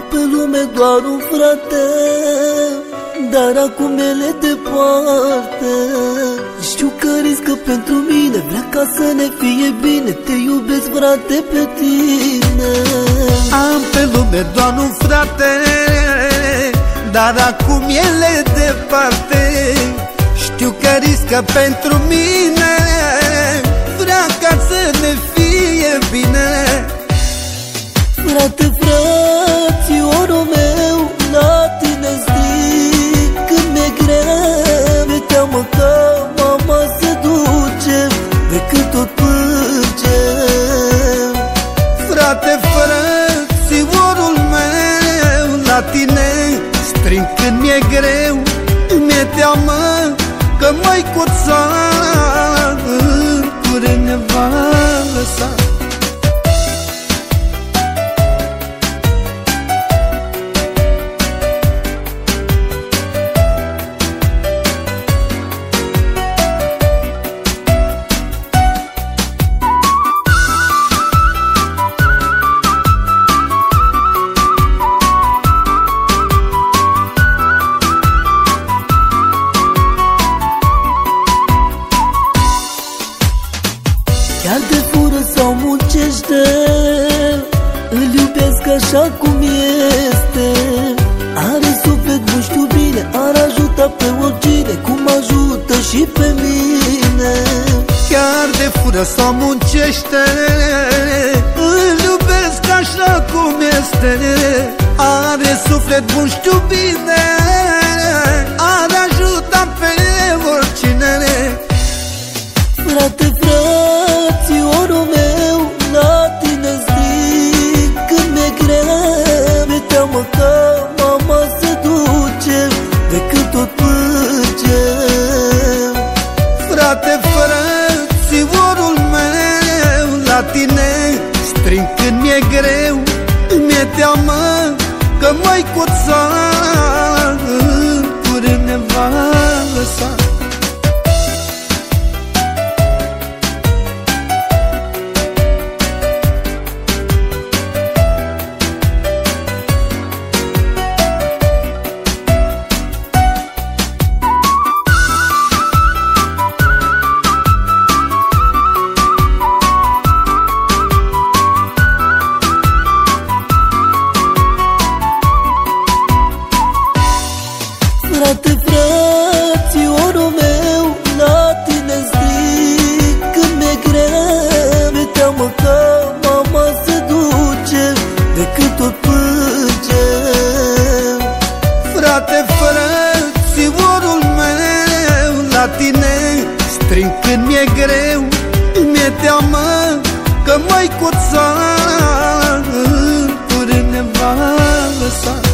Am pe lume doar un frate Dar acum el e departe. Știu că riscă pentru mine Vrea ca să ne fie bine Te iubesc frate pe tine. Am pe lume doar un frate Dar acum el e departe. Știu că riscă pentru mine Decât tot plângem Frate, frațiorul meu La tine string când mi-e greu. Mi-e teamă că mai cuța În curând ne va lăsa iubesc așa cum este. Are suflet, nu știu bine Ar ajuta pe oricine Cum ajută și pe mine. Chiar de fură sau muncește Îl iubesc așa cum este. Are suflet bun, știu bine Ar ajuta pe oricine. Frate, frațiorul Frate, frățiorul meu La tine string când mi-e greu Mi-e teamă că mai cuța În curând ne va lăsa Decât tot plângem. Frate, frățiorul meu La tine string când mi-e greu. Mi-e teamă că mai cuța În curând ne va lăsa